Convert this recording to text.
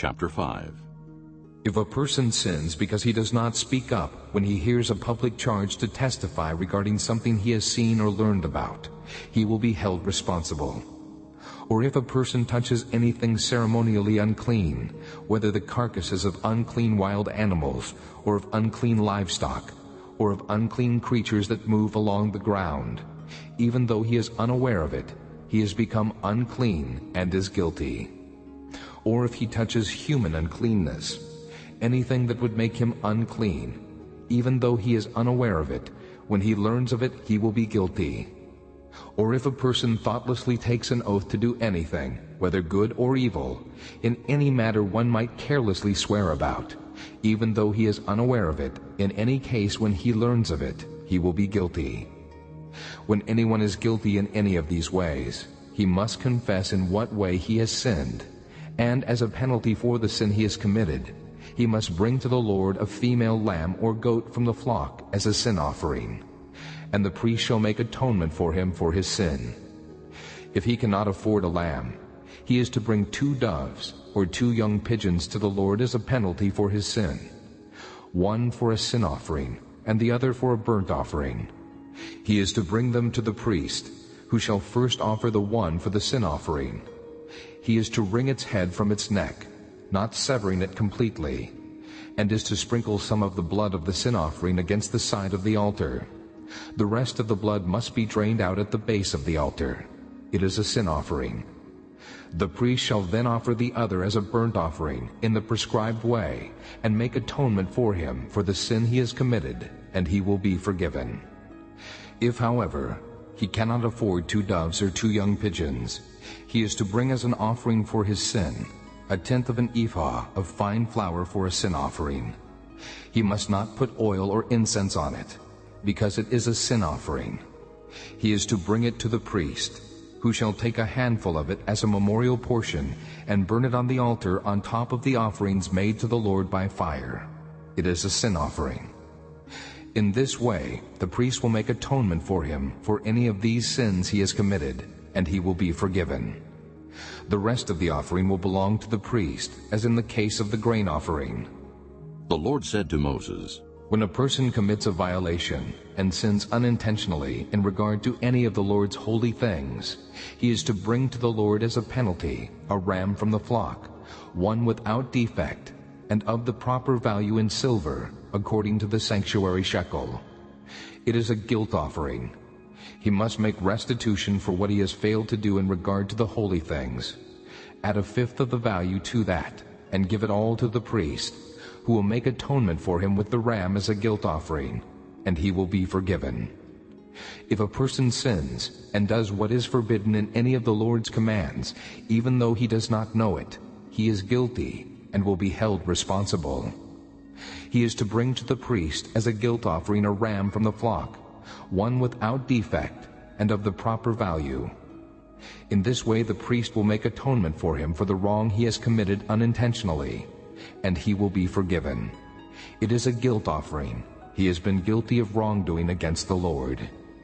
Chapter 5 If a person sins because he does not speak up when he hears a public charge to testify regarding something he has seen or learned about, he will be held responsible. Or if a person touches anything ceremonially unclean, whether the carcasses of unclean wild animals, or of unclean livestock, or of unclean creatures that move along the ground, even though he is unaware of it, he has become unclean and is guilty. Or if he touches human uncleanness, anything that would make him unclean, even though he is unaware of it, when he learns of it he will be guilty. Or if a person thoughtlessly takes an oath to do anything, whether good or evil, in any matter one might carelessly swear about, even though he is unaware of it, in any case when he learns of it, he will be guilty. When anyone is guilty in any of these ways, he must confess in what way he has sinned, and as a penalty for the sin he has committed, he must bring to the Lord a female lamb or goat from the flock as a sin offering and the priest shall make atonement for him for his sin. If he cannot afford a lamb, he is to bring two doves or two young pigeons to the Lord as a penalty for his sin, one for a sin offering and the other for a burnt offering. He is to bring them to the priest, who shall first offer the one for the sin offering. He is to wring its head from its neck, not severing it completely, and is to sprinkle some of the blood of the sin offering against the side of the altar. The rest of the blood must be drained out at the base of the altar. It is a sin offering. The priest shall then offer the other as a burnt offering in the prescribed way and make atonement for him for the sin he has committed, and he will be forgiven. If, however, he cannot afford two doves or two young pigeons, he is to bring as an offering for his sin a tenth of an ephah of fine flour for a sin offering. He must not put oil or incense on it, because it is a sin offering. He is to bring it to the priest, who shall take a handful of it as a memorial portion and burn it on the altar on top of the offerings made to the Lord by fire. It is a sin offering. In this way, the priest will make atonement for him for any of these sins he has committed, and he will be forgiven. The rest of the offering will belong to the priest, as in the case of the grain offering. The Lord said to Moses, when a person commits a violation and sins unintentionally in regard to any of the Lord's holy things, he is to bring to the Lord as a penalty a ram from the flock, one without defect, and of the proper value in silver, according to the sanctuary shekel. It is a guilt offering. He must make restitution for what he has failed to do in regard to the holy things. Add a fifth of the value to that, and give it all to the priest, who will make atonement for him with the ram as a guilt offering, and he will be forgiven. If a person sins and does what is forbidden in any of the Lord's commands, even though he does not know it, he is guilty and will be held responsible. He is to bring to the priest as a guilt offering a ram from the flock, one without defect and of the proper value. In this way the priest will make atonement for him for the wrong he has committed unintentionally, and he will be forgiven. It is a guilt offering. He has been guilty of wrongdoing against the Lord.